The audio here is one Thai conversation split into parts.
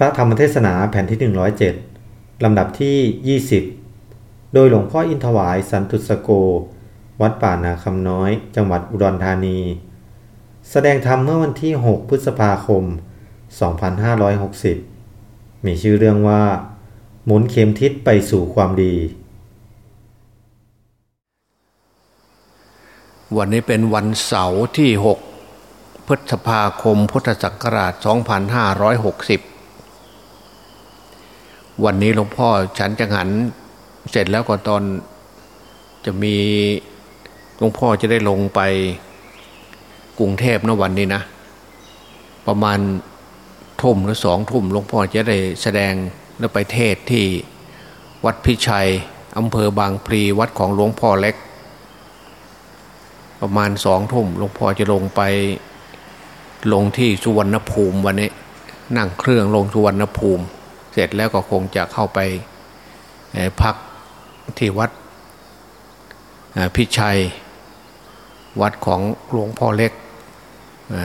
พระธรรมเทศนาแผ่นที่ 107 ลำดับที่ 20 โดยหลวงพ่ออินทวายสันตุสโก วัดป่านาคำน้อย จังหวัดอุดรธานี แสดงธรรมเมื่อวันที่ 6 พฤษภาคม 2560 มีชื่อเรื่องว่า หมุนเข็มทิศไปสู่ความดี วันนี้เป็นวันเสาร์ที่ 6 พฤษภาคมพุทธศักราช 2560 วันนี้หลวงพ่อฉันจังหันเสร็จแล้วก็ตอนจะมีหลวงพ่อจะได้ลงไปกรุงเทพนะวันนี้นะ ประมาณทุ่มหรือสองทุ่มหลวงพ่อจะได้แสดงแล้วไปเทศที่วัดพิชัยอำเภอบางพลีวัดของหลวงพ่อเล็ก ประมาณสองทุ่มหลวงพ่อจะลงไปลงที่สุวรรณภูมิวันนี้ นั่งเครื่องลงสุวรรณภูมิ ร็จแล้วก็คงจะเข้าไปพักที่วัดพิชัย วัดของหลวงพ่อเล็ก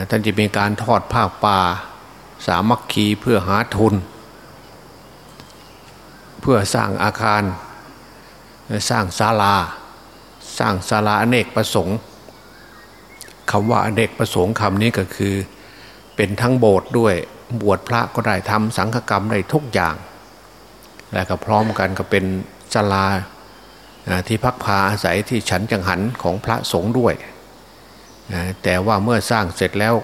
ท่านจะมีการทอดผ้าป่า สามัคคีเพื่อหาทุน เพื่อสร้างอาคาร สร้างศาลา สร้างศาลาอเนกประสงค์คำว่าอเนกประสงค์คำนี้ก็คือเป็นทั้งโบสถ์ด้วย บวชพระก็ได้ทำสังฆกรรมได้ทุกอย่าง และก็พร้อมกันก็เป็นศาลาที่พักพาอาศัยที่ฉันจังหันของพระสงฆ์ด้วย แต่ว่าเมื่อสร้างเสร็จแล้ว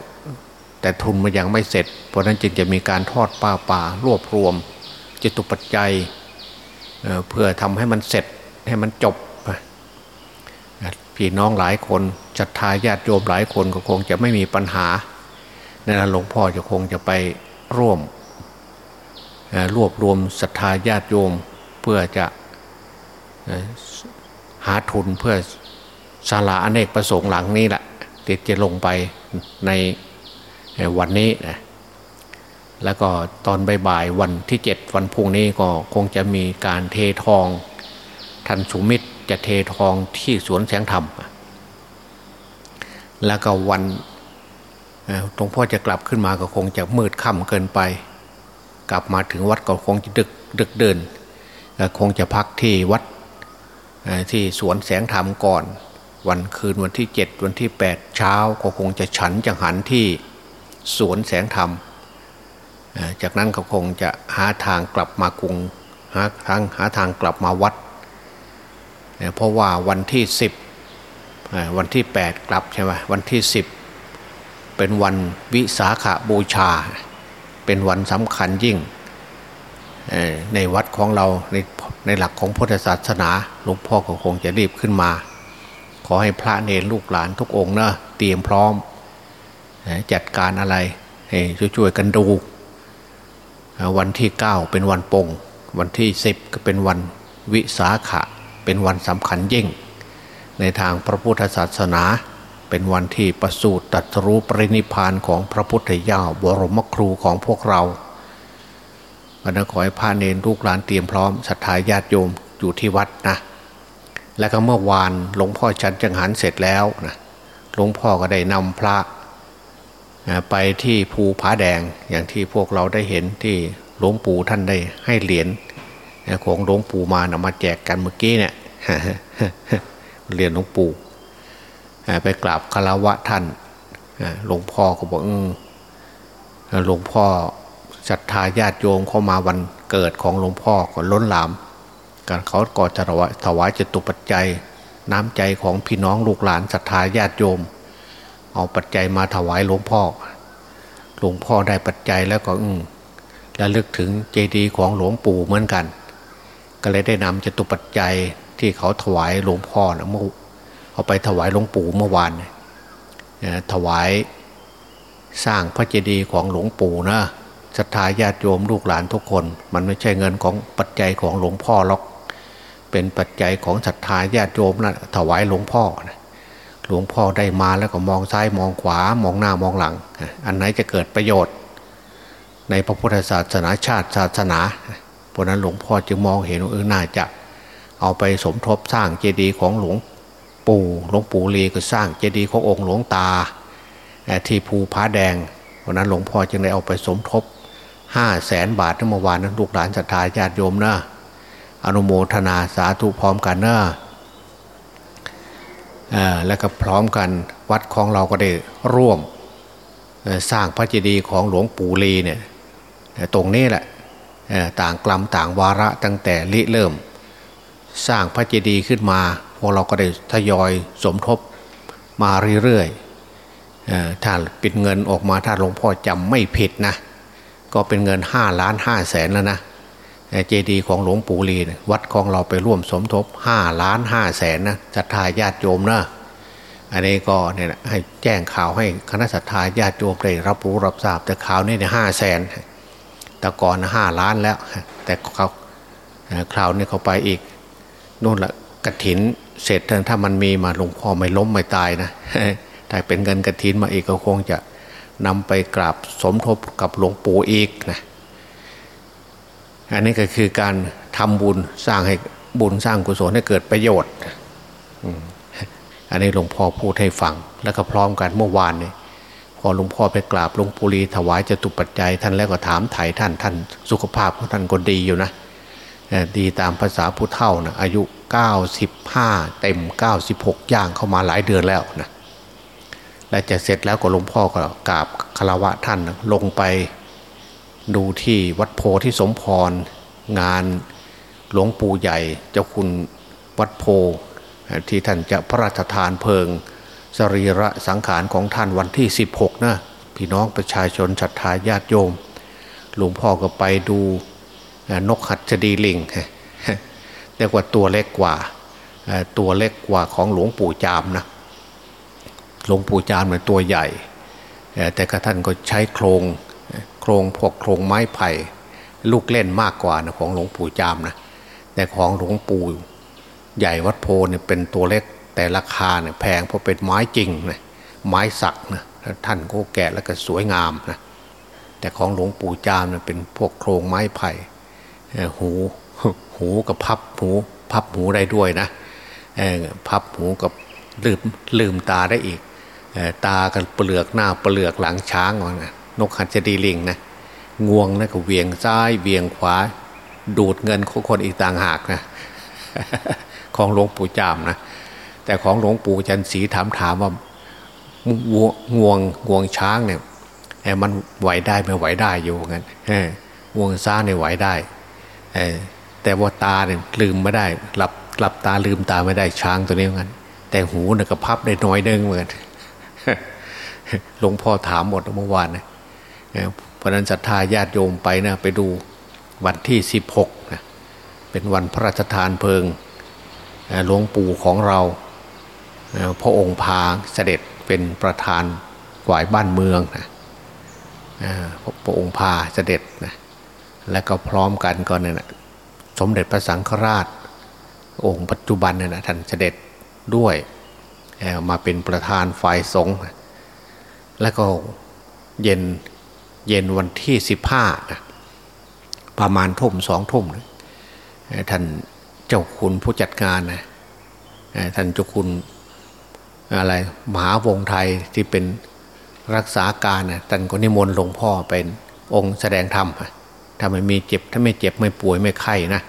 แต่ทุนมันยังไม่เสร็จ เพราะนั้นจึงจะมีการทอดป่าป่ารวบรวมจตุปัจจัยเเพื่อทำให้มันเสร็จให้มันจบพี่น้องหลายคนศรัทธาญาติโยมหลายคนก็คงจะไม่มีปัญหา นั่นหลวงพ่อจะคงจะไปร่วมรวบรวมศรัทธาญาติโยมเพื่อจะหาทุนเพื่อศาลาอเนกประสงค์หลังนี้แหละติดจะลงไปในวันนี้นะแล้วก็ตอนบ่ายวันที่เจ็ดวันพุ่งนี้ก็คงจะมีการเททองทันสุมิตรจะเททองที่สวนแสงธรรม แล้วก็วัน หลวงพ่อจะกลับขึ้นมาก็คงจะมืดค่ำเกินไป กลับมาถึงวัดก็คงจะดึกดึกเดินคงจะพักที่วัดที่สวนแสงธรรมก่อน วันคืนวันที่เจ็ดวันที่แปดเช้าก็คงจะฉันจังหันที่สวนแสงธรรม จากนั้นก็คงจะหาทางกลับมากรุงหาทางหาทางกลับมาวัด เพราะว่าวันที่สิบวันที่แปดกลับใช่ไหมวันที่สิบ เป็นวันวิสาขาบูชา เป็นวันสำคัญยิ่ง ในวัดของเราในในหลักของพุทธศาสนาหลวงพ่อก็คงจะรีบขึ้นมา ขอให้พระเนรลูกหลานทุกองค์นะเตรียมพร้อม จัดการอะไรช่วยๆกันดู วันที่เก้าเป็นวันปง วันที่สิบก็เป็นวันวิสาขะ เป็นวันสำคัญยิ่ง ในทางพระพุทธศาสนา เป็นวันที่ประสูติตรัสรู้ปรินิพานของพระพุทธเจ้าบรมครูของพวกเราวันนั้นขอให้พระเนรลูกหลานเตรียมพร้อมศรัทธาญาติโยมอยู่ที่วัดนะและก็เมื่อวานหลวงพ่อฉันจังหันเสร็จแล้วนะหลวงพ่อก็ได้นำพระไปที่ภูผาแดงอย่างที่พวกเราได้เห็นที่หลวงปู่ท่านได้ให้เหรียญของหลวงปู่มานำมาแจกกันเมื่อกี้เนี่ยเหรียญหลวงปู่ ไปกราบคารวะท่านหลวงพ่อก็บอกหลวงพ่อศรัทธาญาติโยมเข้ามาวันเกิดของหลวงพ่อก็ล้นหลามการเขาก่อจะถวายจตุปัจจัย น้ำใจของพี่น้องลูกหลานศรัทธาญาติโยม เอาปัจจัยมาถวายหลวงพ่อ หลวงพ่อได้ปัจจัยแล้วก็อืและลึกถึงเจดีย์ของหลวงปู่เหมือนกัน ก็เลยได้นำจตุปัจจัยที่เขาถวายหลวงพ่อนะเมื่อ เอาไปถวายหลวงปู่เมื่อวานถวายสร้างพระเจดีย์ของหลวงปู่นะศรัทธาญาติโยมลูกหลานทุกคน มันไม่ใช่เงินของปัจจัยของหลวงพ่อหรอก เป็นปัจจัยของศรัทธาญาติโยมนะถวายหลวงพ่อหลวงพ่อได้มาแล้วก็มองซ้ายมองขวามองหน้ามองหลัง อันไหนจะเกิดประโยชน์ ในพระพุทธศาสนาชาติศาสนาเพราะนั้นหลวงพ่อจึงมองเห็นว่าเออน่าจะเอาไปสมทบสร้างเจดีย์ของหลวง ปู่หลวงปู่ลีก็สร้างเจดีย์ขององค์หลวงตา ที่ภูผาแดงเพราะนั้นหลวงพ่อจึงได้เอาไปสมทบห้าแสนบาทเมื่อวานนั้นลูกหลานศรัทธาญาติโยมนะอนุโมทนาสาธุพร้อมกันนะแล้วก็พร้อมกันวัดของเราก็ได้ร่วมสร้างพระเจดีย์ของหลวงปู่ลีเนี่ยตรงนี้แหละต่างกลัมต่างวาระตั้งแต่ริเริ่ม สร้างพระเจดีย์ขึ้นมา พวกเราก็ได้ทยอยสมทบมาเรื่อยๆถ้าปิดเงินออกมาถ้าหลวงพ่อจำไม่ผิดนะ ก็เป็นเงินห้าล้านห้าแสนแล้วนะเจดีย์ของหลวงปู่ลีนวัดของเราไปร่วมสมทบห้าล้านห้าแสนนะศรัทธาญาติโยมนะอันนี้ก็เนี่ยให้แจ้งข่าวให้คณะศรัทธาญาติโยมได้รับรู้รับทราบแต่ข่าวนี้เนี่ยห้าแสนแต่ก่อนห้าล้านแล้ว แต่เขาคราวนี้เขาไปอีกนู่นละ กระถินเสร็จถ้ามันมีมาหลวงพ่อไม่ล้มไม่ตายนะถ้าเป็นเงินกระถินมาอีกก็คงจะนำไปกราบสมทบกับหลวงปู่อีกนะอันนี้ก็คือการทำบุญสร้างให้บุญสร้างกุศลให้เกิดประโยชน์อันนี้หลวงพ่อพูดให้ฟัง แล้วก็พร้อมกันเมื่อวานนี่พอหลวงพ่อไปกราบหลวงปู่ลีถวายจตุปัจจัยท่านแล้วก็ถามไถ่ท่านท่านสุขภาพของท่านก็ดีอยู่นะ ดีตามภาษาผู้เฒ่านะอายุ 95 เต็ม 96 ย่างเข้ามาหลายเดือนแล้วนะและจะเสร็จแล้วก็หลวงพ่อก็กราบคารวะท่านลงไปดูที่วัดโพธิสมพรงานหลวงปู่ใหญ่เจ้าคุณวัดโพที่ท่านจะพระราชทานเพลิง สรีระสังขารของท่านวันที่ 16นะพี่น้องประชาชนศรัทธาญาติโยม หลวงพ่อก็ไปดู นกหัดจดีลิงแต่ว่าตัวเล็กกว่าตัวเล็กกว่าของหลวงปู่จามนะหลวงปู่จามเนี่ยตัวใหญ่ แต่กระท่านก็ใช้โครงโครงพวกโครงไม้ไผ่ลูกเล่นมากกว่านะของหลวงปู่จามนะแต่ของหลวงปู่ใหญ่วัดโพเนี่ยเป็นตัวเล็กแต่ราคาเนี่ยแพงเพราะเป็นไม้จริงนะไม้สักนะท่านก็แกะแล้วก็สวยงามนะแต่ของหลวงปู่จามเนี่ยเป็นพวกโครงไม้ไผ่ หูหูกับพับหูพับหูได้ด้วยนะพับหูกับลืมลืมตาได้อีกตากันเปลือกหน้าเปลือกหลังช้างว่านะนกหัดจดีลิงนะงวงนะก็เวียงซ้ายเวียงขวา ดูดเงินของคนอีกต่างหากนะของหลวงปู่จามนะแต่ของหลวงปู่จันสีถามถามว่างวงงวงช้างเนี่ยมันไหวได้ไม่ไหวได้อยู่งั้นงวงซ้าเนี่ยไหวได้ แต่ว่าตาเนี่ยลืมไม่ได้หลับหลับตาลืมตาไม่ได้ช้างตัวนี้เหมือนกันแต่หูเนี่ยก็พับได้น้อยเด้งเหมือนกันหลวงพ่อถามหมดเมื่อวานนะเพราะนั้นศรัทธาญาติโยมไปนะไปดูวันที่สิบหกนะเป็นวันพระราชทานเพลิงหลวงปู่ของเราพระองค์พาเสด็จเป็นประธานฝ่ายบ้านเมืองนะพระองค์พาเสด็จนะ และก็พร้อมกันก็เนี่ยนะสมเด็จพระสังฆราช องค์ปัจจุบันเนี่ยนะท่านเสด็จด้วยมาเป็นประธานฝ่ายสงฆ์แล้วก็เย็นเย็นวันที่สิบห้านะประมาณทุ่มสองทุ่มนะท่านเจ้าคุณผู้จัดงานนะท่านเจ้าคุณอะไรมหาวงไทยที่เป็นรักษาการนะท่านก็นิมนต์หลวงพ่อเป็นองค์แสดงธรรม ถ้าไม่มีเจ็บถ้าไม่เจ็บไม่ป่วยไม่ไข้นะ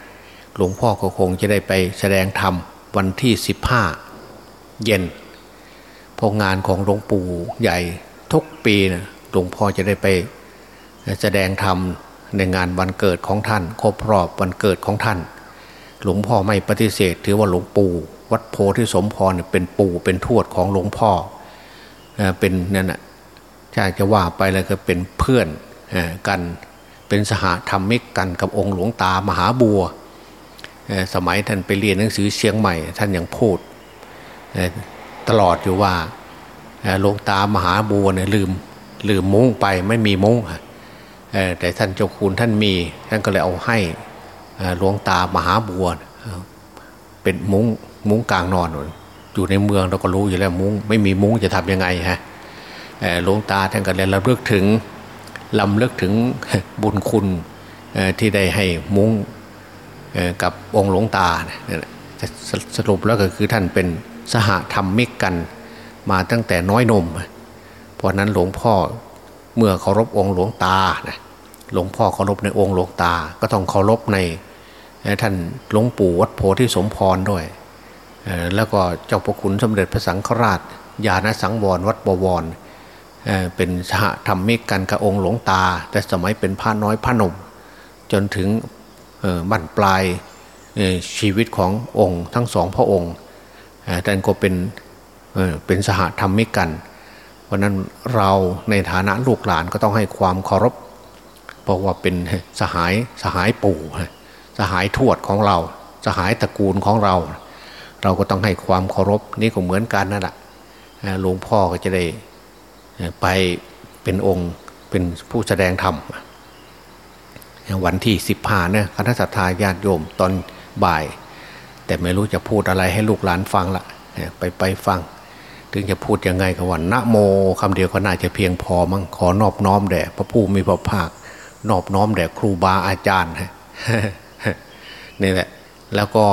หลวงพ่อก็คงจะได้ไปแสดงธรรมวันที่สิบห้าเย็นพองานของหลวงปู่ใหญ่ทุกปีนะหลวงพ่อจะได้ไปแสดงธรรมในงานวันเกิดของท่านครบรอบวันเกิดของท่าน หลวงพ่อไม่ปฏิเสธ ถือว่าหลวงปู่วัดโพธิสมพรเป็นปู่เป็นทวดของหลวงพ่อเป็นนั่นแหะใช่จะว่าไปแล้วก็เป็นเพื่อนกัน เป็นสหธรรมิกกันกับองค์หลวงตามหาบัว สมัยท่านไปเรียนหนังสือเชียงใหม่ ท่านยังพูดตลอดอยู่ว่าหลวงตามหาบัวเนี่ยลืมลืมมุ้งไปไม่มีมุ้งแต่ท่านเจ้าคุณท่านมี ท่านก็เลยเอาให้หลวงตามหาบัวเป็นมุ้งมุ้งกลางนอนอยู่ในเมืองเราก็รู้อยู่แล้วมุ้งไม่มีมุ้งจะทํำยังไงฮะหลวงตาท่านก็เลยระลึกถึง ลำเลึกถึงบุญคุณที่ได้ให้มุ้งกับองค์หลวงตาสรุปแล้วก็คือท่านเป็นสหธรรมมิกกันมาตั้งแต่น้อยนม เพราะนั้นหลวงพ่อเมื่อเคารพองค์หลวงตาหลวงพ่อเคารพในองค์หลวงตา ก็ต้องเคารพในท่านหลวงปู่วัดโพธิสมพรด้วย แล้วก็เจ้าประคุณสมเด็จพระสังฆราชญาณสังวรวัดบวร เป็นสหธรรมิกกันกับองค์หลวงตา แต่สมัยเป็นพระน้อยพระหนุ่มจนถึงบั้นปลายชีวิตขององค์ทั้งสองพระองค์แต่ก็เป็นเป็นสหธรรมิกกัน เพราะนั้นเราในฐานะลูกหลานก็ต้องให้ความเคารพ เพราะว่าเป็นสหายสหายปู่สหายทวดของเรา สหายตระกูลของเรา เราก็ต้องให้ความเคารพนี่ก็เหมือนกันนั่นแหละหลวงพ่อก็จะได้ ไปเป็นองค์เป็นผู้แสดงธรรมวันที่สิบห้าเนี่ยคณะสัตยาญาติโยมตอนบ่าย แต่ไม่รู้จะพูดอะไรให้ลูกหลานฟังละไปไปฟัง ถึงจะพูดยังไงก็วันนะโมคำเดียวก็น่าจะเพียงพอมั้งขอนอบน้อมแด่พระผู้มีพระภาคนอบน้อมแด่ครูบาอาจารย์นี่แหละ แล้วก็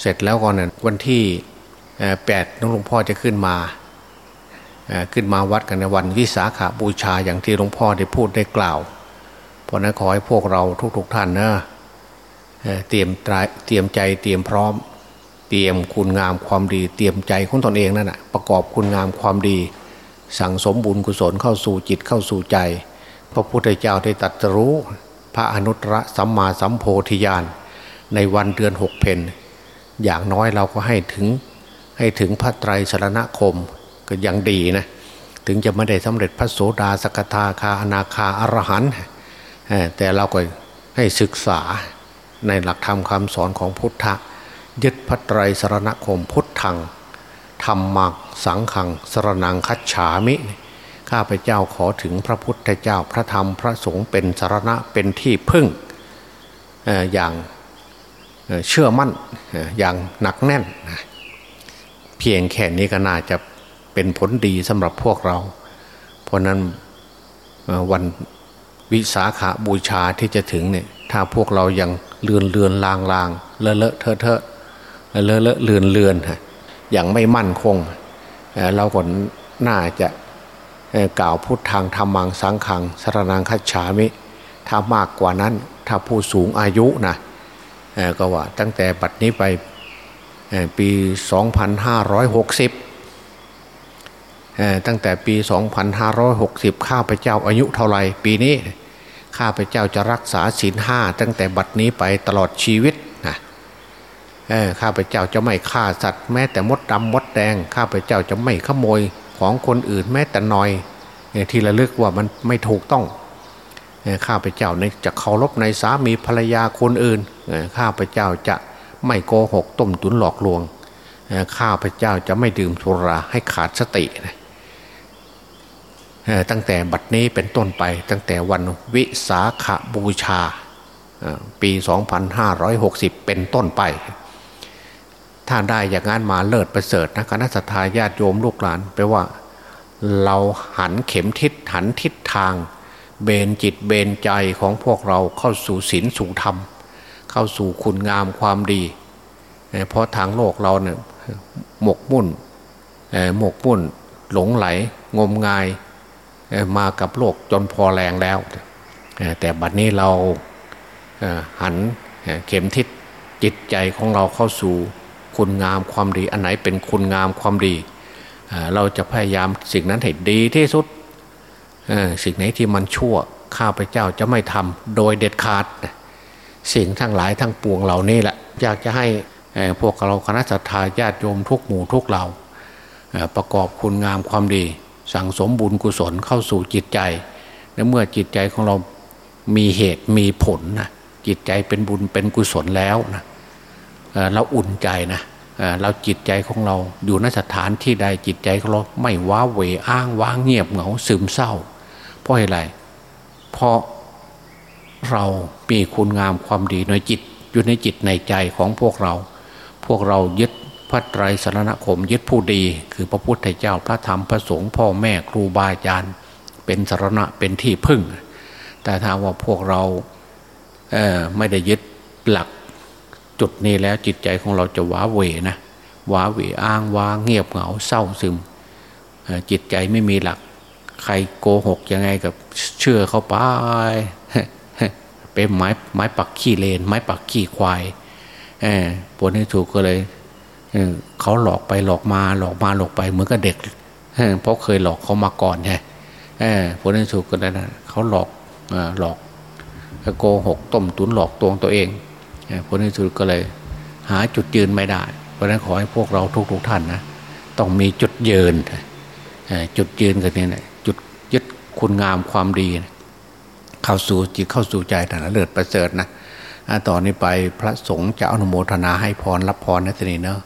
เสร็จแล้วก็เนี่ยวันที่แปดน้องหลวงพ่อจะขึ้นมา ขึ้นมาวัดกันในวันวิสาขาบูชาอย่างที่หลวงพ่อได้พูดได้กล่าว เพราะนั้นขอให้พวกเราทุกๆทท่านนะเตรียมเตรียมใจเตรียมพร้อม เตรียมคุณงามความดี เตรียมใจของตนเองนั่นแหะประกอบคุณงามความดี สั่งสมบุญกุศลเข้าสู่จิตเข้าสู่ใจ พระพุทธเจ้าได้ตรัสรู้ พระอนุตตรสัมมาสัมโพธิญาณในวันเดือนหกเพนอย่างน้อยเราก็ให้ถึงให้ถึงพระไตรสรณคม ก็ยังดีนะถึงจะไม่ได้สำเร็จพระโสดาสกทาคาอนาคาอรหันต์แต่เราก็ให้ศึกษาในหลักธรรมคำสอนของพุทธะยึดพระไตรสรณคมพุทธังธรรมักสังขังสรนังคัจฉามิ ข้าพเจ้าขอถึงพระพุทธเจ้าพระธรรมพระสงฆ์เป็นสารณะเป็นที่พึ่งอย่างเชื่อมั่นอย่างหนักแน่น เพียงแค่นี้ก็น่าจะ เป็นผลดีสำหรับพวกเรา เพราะนั้นวันวิสาขาบูชาที่จะถึงเนี่ยถ้าพวกเรายังเลือนเลือนลางลางเลอะเลอะเทอะเทอะเลอะเลอะเลือนเลือนอย่างไม่มั่นคงเราก็น่าจะกล่าวพุทธทางธรรมังสังขังสรนังคัจฉามิ ถ้ามากกว่านั้นถ้าผู้สูงอายุนะก็ว่าตั้งแต่บัดนี้ไปปี 2560 ตั้งแต่ปี 2560 ข้าพเจ้าอายุเท่าไรปีนี้ข้าพเจ้าจะรักษาศีลห้าตั้งแต่บัดนี้ไปตลอดชีวิตนะข้าพเจ้าจะไม่ฆ่าสัตว์แม้แต่มดดำมดแดง ข้าพเจ้าจะไม่ขโมยของคนอื่นแม้แต่น้อยที่ระลึกว่ามันไม่ถูกต้องข้าพเจ้าจะเคารพในสามีภรรยาคนอื่นข้าพเจ้าจะไม่โกหกต้มตุนหลอกลวงข้าพเจ้าจะไม่ดื่มสุราให้ขาดสตินะ ตั้งแต่บัดนี้เป็นต้นไปตั้งแต่วันวิสาขาบูชาปี 2560 เป็นต้นไป ถ้าได้อย่างนั้นมาเลิศประเสริฐนะคณะสัตยาญาติโยมลูกหลานแปลว่า เราหันเข็มทิศหันทิศทาง เบนจิตเบนใจของพวกเราเข้าสู่ศีลสู่ธรรม เข้าสู่คุณงามความดี เพราะทางโลกเราเนี่ยหมกมุ่นหมกมุ่นหลงไหลงมงาย มากับโลกจนพอแรงแล้ว แต่บัดนี้เราหันเข็มทิศจิตใจของเราเข้าสู่คุณงามความดี อันไหนเป็นคุณงามความดี เราจะพยายามสิ่งนั้นให้ดีที่สุดสิ่งไหนที่มันชั่วข้าพเจ้าจะไม่ทำโดยเด็ดขาด สิ่งทั้งหลายทั้งปวงเหล่านี้แหละอยากจะให้พวกเราคณะสัตยาญาติโยมทุกหมู่ทุกเหล่าประกอบคุณงามความดี สั่งสมบุญกุศลเข้าสู่จิตใจ และเมื่อจิตใจของเรามีเหตุมีผลนะจิตใจเป็นบุญเป็นกุศลแล้วนะเราอุ่นใจนะเราจิตใจของเราอยู่นสถานที่ใดจิตใจของเราไม่ว้าเหวอ้างว้างเงียบเหงาซึมเศร้า เพราะอะไร เพราะเรามีคุณงามความดีในจิตอยู่ในจิตในใจของพวกเรา พวกเรายึด ระไตรสรณคมยึดผู้ดี คือพระพุทธเจ้าพระธรรมพระสงฆ์พ่อแม่ครูบาอาจารย์ เป็นสารณะเป็นที่พึ่ง แต่ถ้าว่าพวกเราเไม่ได้ยึดหลักจุดนี้แล้วจิตใจของเราจะว้าเหวนะว้าเหวอ้างว้าเงียบเหงาเศร้าซึมจิตใจไม่มีหลัก ใครโกหกยังไงกับเชื่อเขาไปเป็นไม้ไม้ปักขี้เลน ไม้ปักขี้ควายเออผลที่ถูกก็เลย เขาหลอกไปหลอกมาหลอกมาหลอกไปเหมือนกับเด็กเพราะเคยหลอกเขามาก่อนไงผลที่ถูกก็ได้นะเขาหลอกหลอกโกหกต้มตุนหลอกตวงตัวเองผลที่สุดก็เลย หาจุดยืนไม่ได้ เพราะนั้นขอให้พวกเราทุกๆท่านนะต้องมีจุดยืนจุดยืนกันนี่นะจุดยึดคุณงามความดีเข้าสู่จิตเข้าสู่ใจแต่ละเลิศประเสริฐนะต่อนนี้ไปพระสงฆ์จะอนุโมทนาให้พรรับพรนะทีนี้เนาะ